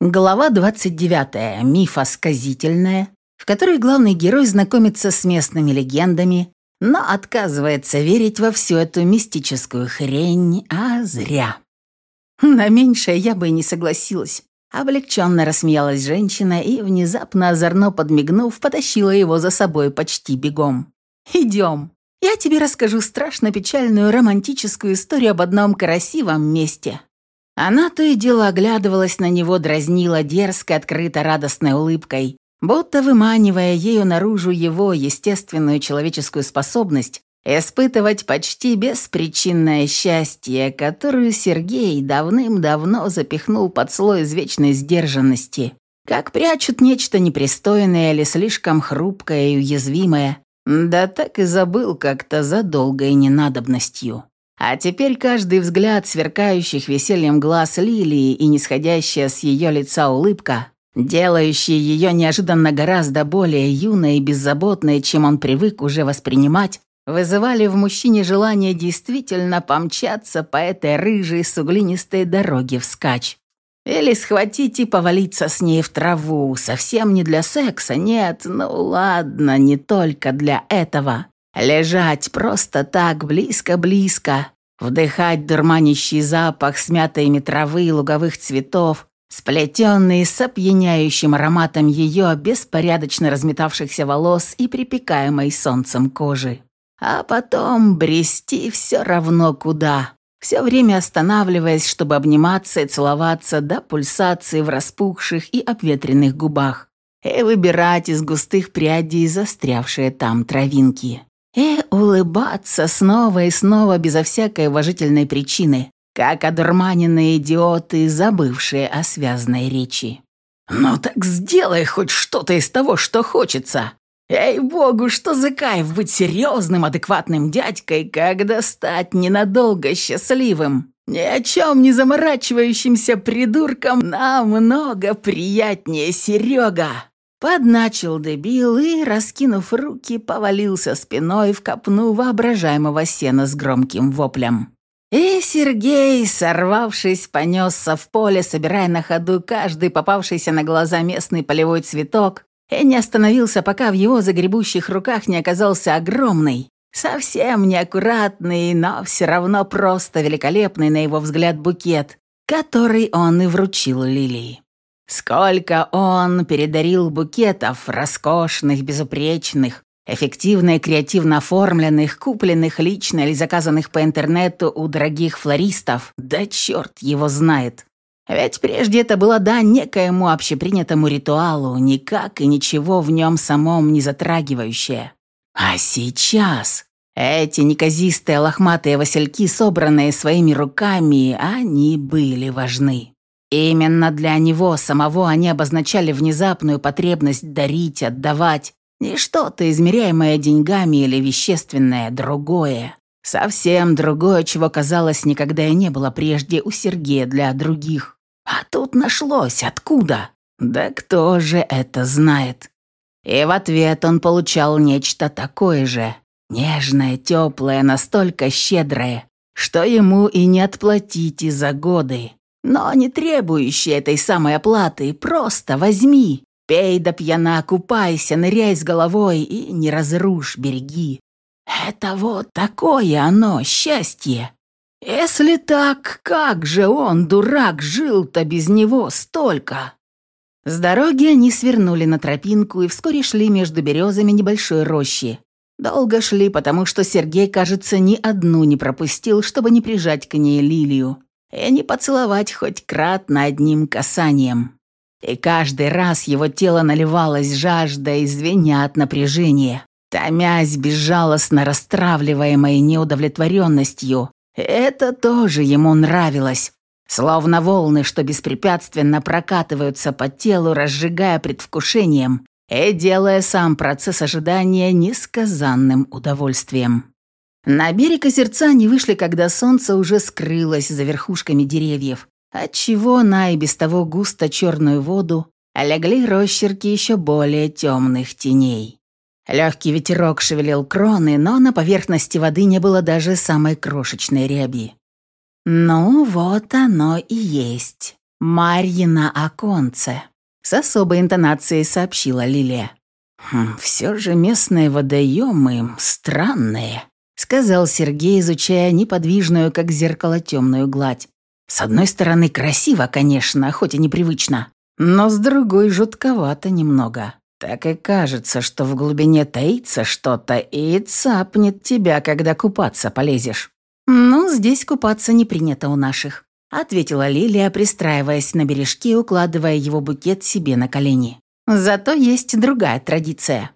Глава 29. Мифосказительная, в которой главный герой знакомится с местными легендами, но отказывается верить во всю эту мистическую хрень, а зря. На меньшее я бы и не согласилась. Облегченно рассмеялась женщина и, внезапно озорно подмигнув, потащила его за собой почти бегом. «Идем. Я тебе расскажу страшно печальную романтическую историю об одном красивом месте, она то и дело оглядывалась на него, дразнила дерзко, открыто радостной улыбкой, будто выманивая ею наружу его естественную человеческую способность испытывать почти беспричинное счастье, которую Сергей давным-давно запихнул под слой извечной сдержанности, как прячут нечто непристойное или слишком хрупкое и уязвимое, да так и забыл как-то за долгой ненадобностью. А теперь каждый взгляд сверкающих весельем глаз Лилии и нисходящая с ее лица улыбка, делающая ее неожиданно гораздо более юной и беззаботной, чем он привык уже воспринимать, вызывали в мужчине желание действительно помчаться по этой рыжей суглинистой дороге вскачь. Или схватить и повалиться с ней в траву, совсем не для секса, нет, ну ладно, не только для этого. Лежать просто так, близко-близко, вдыхать дурманящий запах смятой травы и луговых цветов, сплетенный с опьяняющим ароматом ее беспорядочно разметавшихся волос и припекаемой солнцем кожи. А потом брести все равно куда, все время останавливаясь, чтобы обниматься и целоваться до пульсации в распухших и обветренных губах и выбирать из густых прядей застрявшие там травинки. И улыбаться снова и снова безо всякой уважительной причины, как одурманенные идиоты, забывшие о связанной речи. «Ну так сделай хоть что-то из того, что хочется!» Эй-богу, что за кайф быть серьезным, адекватным дядькой, когда стать ненадолго счастливым, ни о чем не заморачивающимся придурком намного приятнее, Серега. Подначил дебил и, раскинув руки, повалился спиной в копну воображаемого сена с громким воплем. И Сергей, сорвавшись, понесся в поле, собирая на ходу каждый попавшийся на глаза местный полевой цветок, и не остановился, пока в его загребущих руках не оказался огромный, совсем неаккуратный, но все равно просто великолепный на его взгляд букет, который он и вручил Лилии. Сколько он передарил букетов, роскошных, безупречных, эффективно и креативно оформленных, купленных лично или заказанных по интернету у дорогих флористов, да черт его знает. Ведь прежде это была дань некоему общепринятому ритуалу, никак и ничего в нем самом не затрагивающее. А сейчас эти неказистые лохматые васильки, собранные своими руками, они были важны. Именно для него самого они обозначали внезапную потребность дарить, отдавать, не что-то измеряемое деньгами или вещественное, другое. Совсем другое, чего, казалось, никогда и не было прежде у Сергея для других. А тут нашлось откуда? Да кто же это знает? И в ответ он получал нечто такое же. Нежное, теплое, настолько щедрое, что ему и не отплатить и за годы но не требующий этой самой оплаты. Просто возьми, пей до пьяна, купайся, ныряй с головой и не разрушь береги. Это вот такое оно, счастье. Если так, как же он, дурак, жил-то без него столько? С дороги они свернули на тропинку и вскоре шли между березами небольшой рощи. Долго шли, потому что Сергей, кажется, ни одну не пропустил, чтобы не прижать к ней лилию и не поцеловать хоть кратно одним касанием. И каждый раз его тело наливалось жаждой, звеня от напряжения, томясь безжалостно расстравливаемой неудовлетворенностью. Это тоже ему нравилось. Словно волны, что беспрепятственно прокатываются по телу, разжигая предвкушением и делая сам процесс ожидания несказанным удовольствием. На берег озерца они вышли, когда солнце уже скрылось за верхушками деревьев, отчего на и без того густо черную воду легли росчерки еще более темных теней. Легкий ветерок шевелил кроны, но на поверхности воды не было даже самой крошечной ряби. «Ну, вот оно и есть», «Марьина оконце», — с особой интонацией сообщила Лилия. «Хм, «Все же местные водоемы странные», — сказал Сергей, изучая неподвижную, как зеркало, темную гладь. «С одной стороны, красиво, конечно, хоть и непривычно, но с другой жутковато немного. Так и кажется, что в глубине таится что-то и цапнет тебя, когда купаться полезешь». «Ну, здесь купаться не принято у наших», — ответила Лилия, пристраиваясь на бережке и укладывая его букет себе на колени. «Зато есть другая традиция».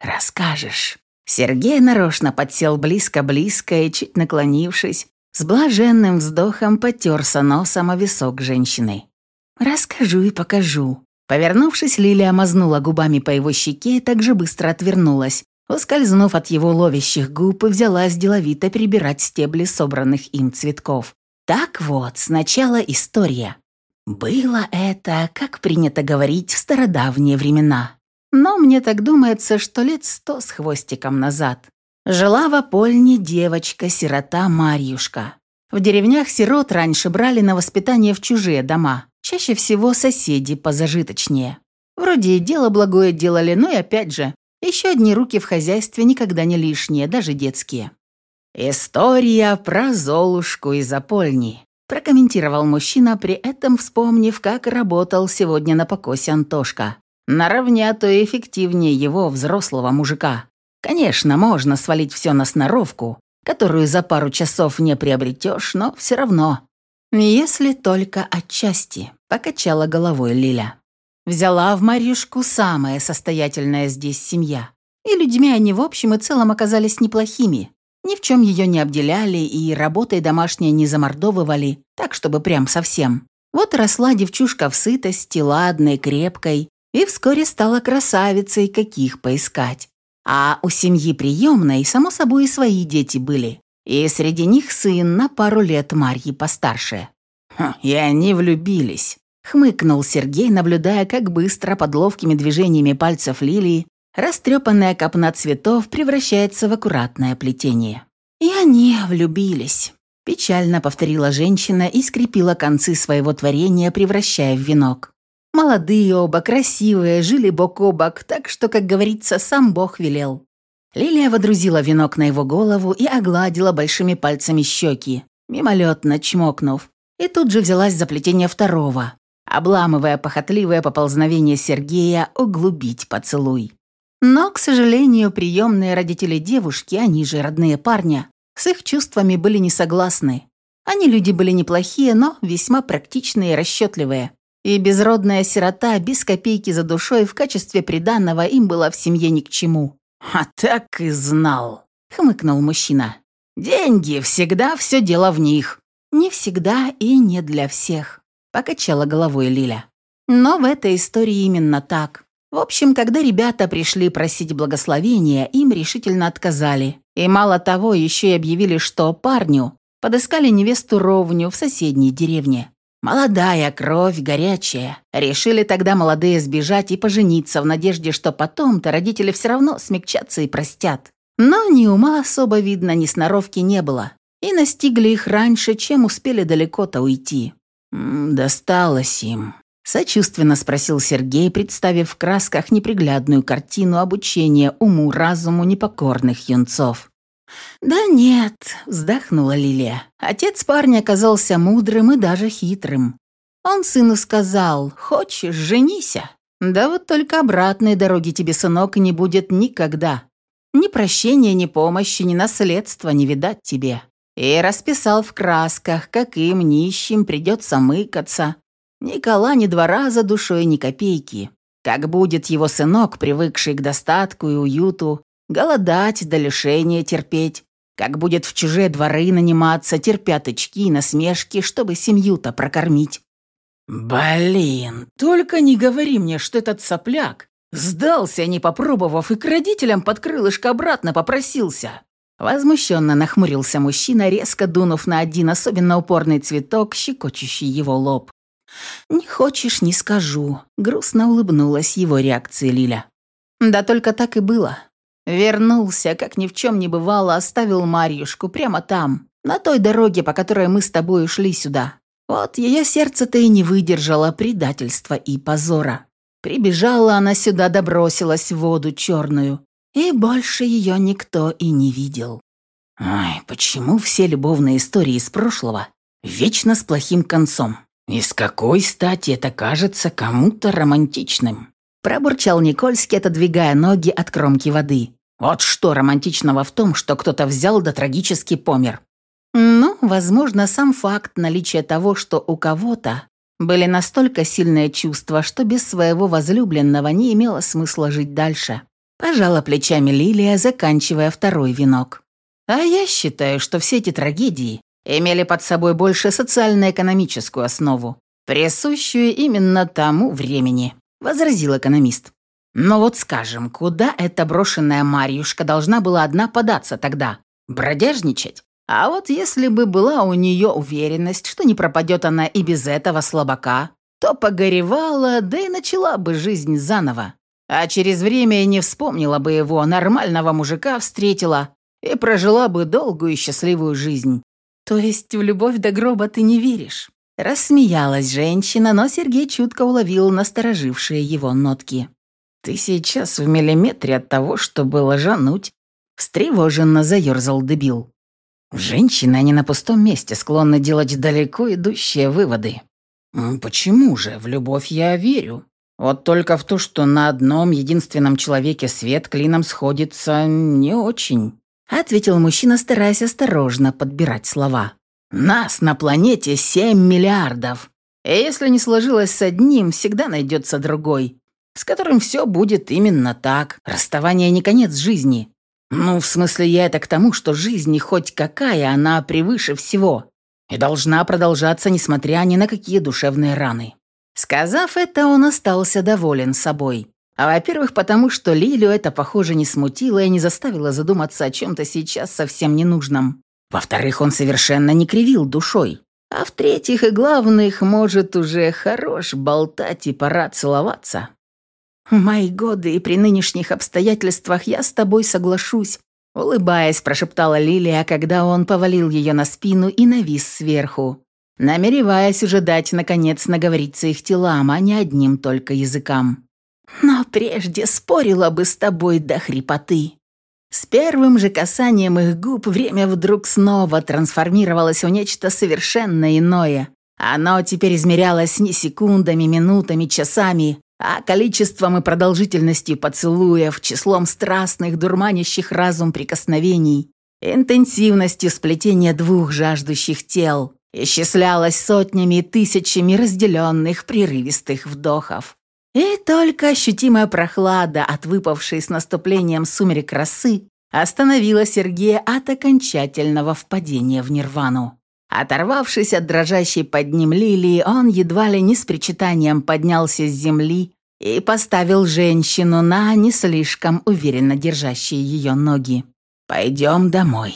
«Расскажешь». Сергей нарочно подсел близко-близко и, чуть наклонившись, с блаженным вздохом потерся носом о висок женщины. «Расскажу и покажу». Повернувшись, Лилия мазнула губами по его щеке и так же быстро отвернулась, ускользнув от его ловящих губ и взялась деловито перебирать стебли собранных им цветков. Так вот, сначала история. Было это, как принято говорить, в стародавние времена. Но мне так думается, что лет сто с хвостиком назад. Жила в Апольне девочка-сирота Марьюшка. В деревнях сирот раньше брали на воспитание в чужие дома, чаще всего соседи позажиточнее. Вроде и дело благое делали, но и опять же, еще одни руки в хозяйстве никогда не лишние, даже детские. «История про Золушку из Апольни», – прокомментировал мужчина, при этом вспомнив, как работал сегодня на покосе Антошка. Наравне, а то и эффективнее его, взрослого мужика. Конечно, можно свалить все на сноровку, которую за пару часов не приобретешь, но все равно. Если только отчасти, покачала головой Лиля. Взяла в Марьюшку самая состоятельная здесь семья. И людьми они в общем и целом оказались неплохими. Ни в чем ее не обделяли и работой домашней не замордовывали, так чтобы прям совсем. Вот росла девчушка в сытости, ладной, крепкой, и вскоре стала красавицей, каких поискать. А у семьи приемной, само собой, и свои дети были. И среди них сын на пару лет Марьи постарше. Хм, и они влюбились. Хмыкнул Сергей, наблюдая, как быстро под ловкими движениями пальцев лилии растрепанная копна цветов превращается в аккуратное плетение. И они влюбились. Печально повторила женщина и скрепила концы своего творения, превращая в венок. Молодые оба, красивые, жили бок о бок, так что, как говорится, сам Бог велел. Лилия водрузила венок на его голову и огладила большими пальцами щеки, мимолетно чмокнув, и тут же взялась за плетение второго, обламывая похотливое поползновение Сергея углубить поцелуй. Но, к сожалению, приемные родители девушки, они же родные парня, с их чувствами были не согласны. Они люди были неплохие, но весьма практичные и расчетливые. И безродная сирота без копейки за душой в качестве приданного им была в семье ни к чему. «А так и знал», — хмыкнул мужчина. «Деньги всегда все дело в них». «Не всегда и не для всех», — покачала головой Лиля. «Но в этой истории именно так. В общем, когда ребята пришли просить благословения, им решительно отказали. И мало того, еще и объявили, что парню подыскали невесту ровню в соседней деревне. Молодая кровь, горячая. Решили тогда молодые сбежать и пожениться в надежде, что потом-то родители все равно смягчатся и простят. Но ни ума особо видно, ни сноровки не было. И настигли их раньше, чем успели далеко-то уйти. «Досталось им», — сочувственно спросил Сергей, представив в красках неприглядную картину обучения уму-разуму непокорных юнцов. «Да нет», — вздохнула Лилия. Отец парня оказался мудрым и даже хитрым. Он сыну сказал, «Хочешь, женися». Да вот только обратной дороги тебе, сынок, не будет никогда. Ни прощения, ни помощи, ни наследства не видать тебе. И расписал в красках, как им, нищим, придется мыкаться. Ни кола, ни двора за душой, ни копейки. Как будет его сынок, привыкший к достатку и уюту, голодать до лишения терпеть, как будет в чужие дворы наниматься, терпя тычки и насмешки, чтобы семью-то прокормить. «Блин, только не говори мне, что этот сопляк сдался, не попробовав, и к родителям под крылышко обратно попросился». Возмущенно нахмурился мужчина, резко дунув на один особенно упорный цветок, щекочущий его лоб. «Не хочешь, не скажу», — грустно улыбнулась его реакция Лиля. «Да только так и было. Вернулся, как ни в чем не бывало, оставил Марьюшку прямо там, на той дороге, по которой мы с тобой ушли сюда. Вот ее сердце-то и не выдержало предательства и позора. Прибежала она сюда, добросилась в воду черную, и больше ее никто и не видел. Ай, почему все любовные истории из прошлого вечно с плохим концом? И с какой стати это кажется кому-то романтичным? Пробурчал Никольский, отодвигая ноги от кромки воды. Вот что романтичного в том, что кто-то взял да трагически помер. Ну, возможно, сам факт наличия того, что у кого-то были настолько сильные чувства, что без своего возлюбленного не имело смысла жить дальше. Пожала плечами Лилия, заканчивая второй венок. А я считаю, что все эти трагедии имели под собой больше социально-экономическую основу, присущую именно тому времени, возразил экономист. Но вот скажем, куда эта брошенная Марьюшка должна была одна податься тогда? Бродяжничать? А вот если бы была у нее уверенность, что не пропадет она и без этого слабака, то погоревала, да и начала бы жизнь заново. А через время не вспомнила бы его, нормального мужика встретила и прожила бы долгую и счастливую жизнь. То есть в любовь до гроба ты не веришь? Рассмеялась женщина, но Сергей чутко уловил насторожившие его нотки. «Ты сейчас в миллиметре от того, чтобы ложануть», — встревоженно заерзал дебил. Женщины, они на пустом месте склонны делать далеко идущие выводы. Почему же? В любовь я верю. Вот только в то, что на одном единственном человеке свет клином сходится, не очень. Ответил мужчина, стараясь осторожно подбирать слова. Нас на планете 7 миллиардов. И если не сложилось с одним, всегда найдется другой, с которым все будет именно так. Расставание не конец жизни. «Ну, в смысле, я это к тому, что жизнь хоть какая, она превыше всего и должна продолжаться, несмотря ни на какие душевные раны». Сказав это, он остался доволен собой. А во-первых, потому что Лилю это, похоже, не смутило и не заставило задуматься о чем-то сейчас совсем ненужном. Во-вторых, он совершенно не кривил душой. А в-третьих и главных, может, уже хорош болтать и пора целоваться. Мои годы и при нынешних обстоятельствах я с тобой соглашусь», улыбаясь, прошептала Лилия, когда он повалил ее на спину и навис сверху, намереваясь уже дать, наконец, наговориться их телам, а не одним только языкам. «Но прежде спорила бы с тобой до хрипоты». С первым же касанием их губ время вдруг снова трансформировалось в нечто совершенно иное. Оно теперь измерялось не секундами, минутами, часами, а количеством и продолжительностью поцелуев, числом страстных, дурманящих разум прикосновений, интенсивностью сплетения двух жаждущих тел, исчислялось сотнями и тысячами разделенных прерывистых вдохов. И только ощутимая прохлада от выпавшей с наступлением сумерек росы остановила Сергея от окончательного впадения в нирвану. Оторвавшись от дрожащей под ним лилии, он едва ли не с причитанием поднялся с земли и поставил женщину на не слишком уверенно держащие ее ноги. «Пойдем домой».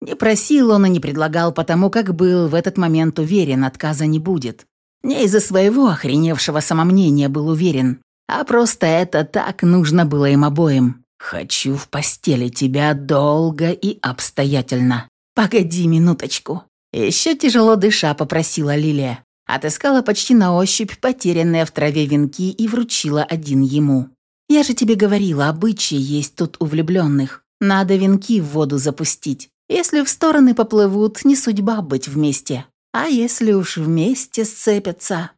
Не просил он и не предлагал, потому как был в этот момент уверен, отказа не будет. Не из-за своего охреневшего самомнения был уверен, а просто это так нужно было им обоим. «Хочу в постели тебя долго и обстоятельно. Погоди минуточку». Еще тяжело дыша попросила Лилия. Отыскала почти на ощупь потерянные в траве венки и вручила один ему. «Я же тебе говорила, обычаи есть тут у влюбленных. Надо венки в воду запустить. Если в стороны поплывут, не судьба быть вместе. А если уж вместе сцепятся...»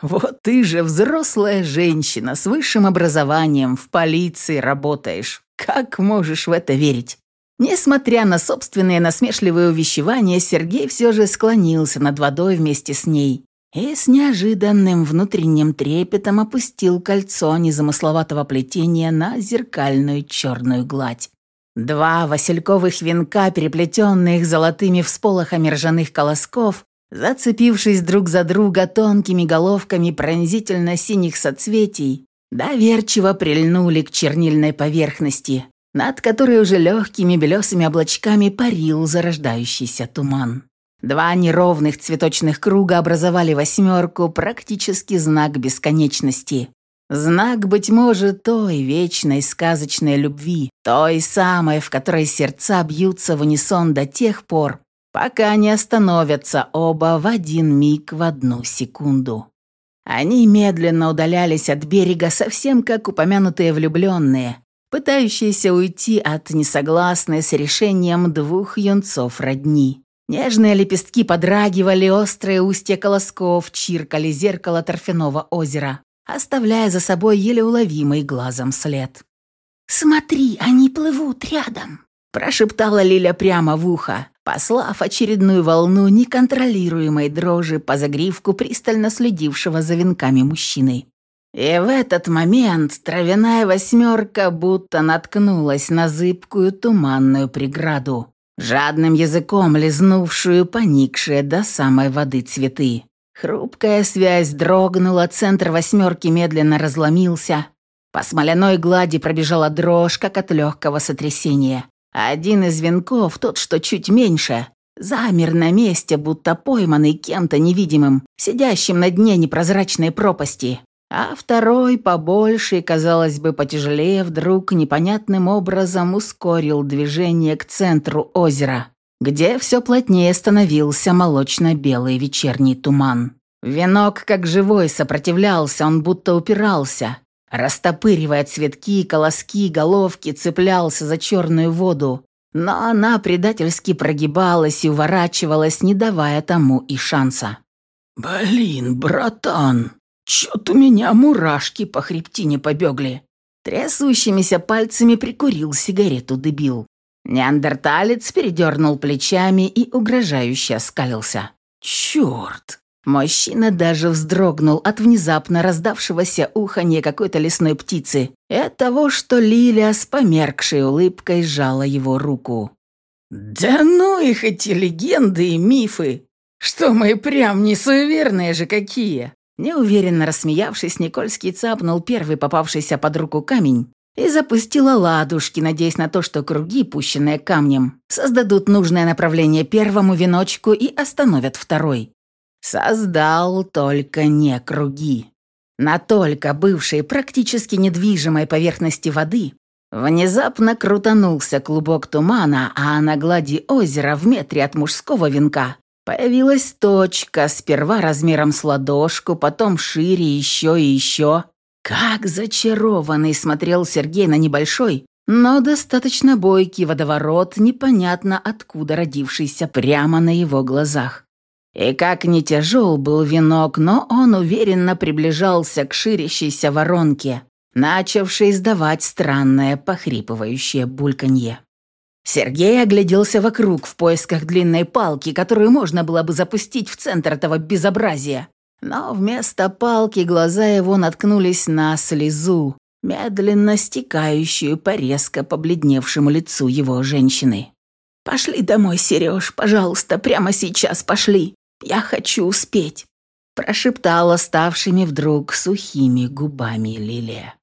«Вот ты же взрослая женщина с высшим образованием, в полиции работаешь. Как можешь в это верить?» Несмотря на собственные насмешливые увещевания, Сергей все же склонился над водой вместе с ней и с неожиданным внутренним трепетом опустил кольцо незамысловатого плетения на зеркальную черную гладь. Два васильковых венка, переплетенных золотыми всполохами ржаных колосков, зацепившись друг за друга тонкими головками пронзительно синих соцветий, доверчиво прильнули к чернильной поверхности, над которой уже легкими белесыми облачками парил зарождающийся туман. Два неровных цветочных круга образовали восьмерку, практически знак бесконечности. Знак, быть может, той вечной сказочной любви, той самой, в которой сердца бьются в унисон до тех пор, пока не остановятся оба в один миг в одну секунду. Они медленно удалялись от берега, совсем как упомянутые влюбленные, пытающиеся уйти от несогласной с решением двух юнцов родни. Нежные лепестки подрагивали, острые устья колосков чиркали зеркало торфяного озера, оставляя за собой еле уловимый глазом след. «Смотри, они плывут рядом», – прошептала Лиля прямо в ухо послав очередную волну неконтролируемой дрожи по загривку пристально следившего за венками мужчины. И в этот момент травяная восьмерка будто наткнулась на зыбкую туманную преграду, жадным языком лизнувшую поникшие до самой воды цветы. Хрупкая связь дрогнула, центр восьмерки медленно разломился. По смоляной глади пробежала дрожь, как от легкого сотрясения. Один из венков, тот, что чуть меньше, замер на месте, будто пойманный кем-то невидимым, сидящим на дне непрозрачной пропасти. А второй, побольше казалось бы, потяжелее, вдруг непонятным образом ускорил движение к центру озера, где все плотнее становился молочно-белый вечерний туман. Венок, как живой, сопротивлялся, он будто упирался, Растопыривая цветки, колоски, головки, цеплялся за черную воду, но она предательски прогибалась и уворачивалась, не давая тому и шанса. «Блин, братан, чё-то у меня мурашки по хребтине побегли». Трясущимися пальцами прикурил сигарету дебил. Неандерталец передернул плечами и угрожающе оскалился. «Чёрт! Мужчина даже вздрогнул от внезапно раздавшегося уханья какой-то лесной птицы и от того, что Лилия с померкшей улыбкой сжала его руку. «Да ну их эти легенды и мифы! Что мы прям не суеверные же какие!» Неуверенно рассмеявшись, Никольский цапнул первый попавшийся под руку камень и запустила ладушки, надеясь на то, что круги, пущенные камнем, создадут нужное направление первому веночку и остановят второй. Создал только не круги. На только бывшей практически недвижимой поверхности воды внезапно крутанулся клубок тумана, а на глади озера в метре от мужского венка появилась точка, сперва размером с ладошку, потом шире еще и еще. Как зачарованный смотрел Сергей на небольшой, но достаточно бойкий водоворот, непонятно откуда родившийся прямо на его глазах. И как не тяжел был венок, но он уверенно приближался к ширящейся воронке, начавшей издавать странное похрипывающее бульканье. Сергей огляделся вокруг в поисках длинной палки, которую можно было бы запустить в центр этого безобразия. Но вместо палки глаза его наткнулись на слезу, медленно стекающую по резко побледневшему лицу его женщины. «Пошли домой, Сереж, пожалуйста, прямо сейчас пошли. Я хочу успеть», – прошептала ставшими вдруг сухими губами Лилия.